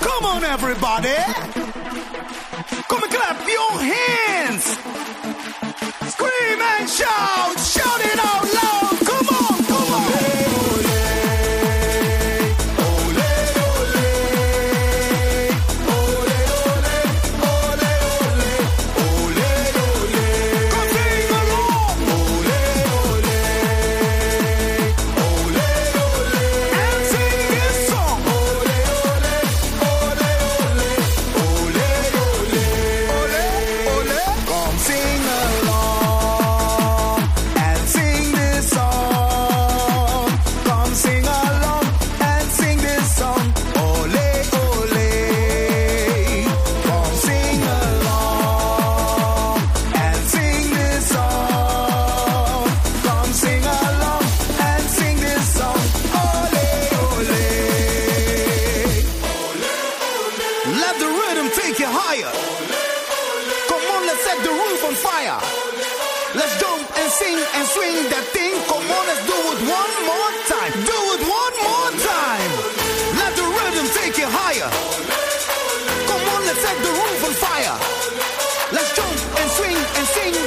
Come on, everybody. Come and clap your hands. Let the rhythm take you higher. Come on, let's set the roof on fire. Let's jump and sing and swing that thing. Come on, let's do it one more time. Do it one more time. Let the rhythm take you higher. Come on, let's set the roof on fire. Let's jump and swing and sing.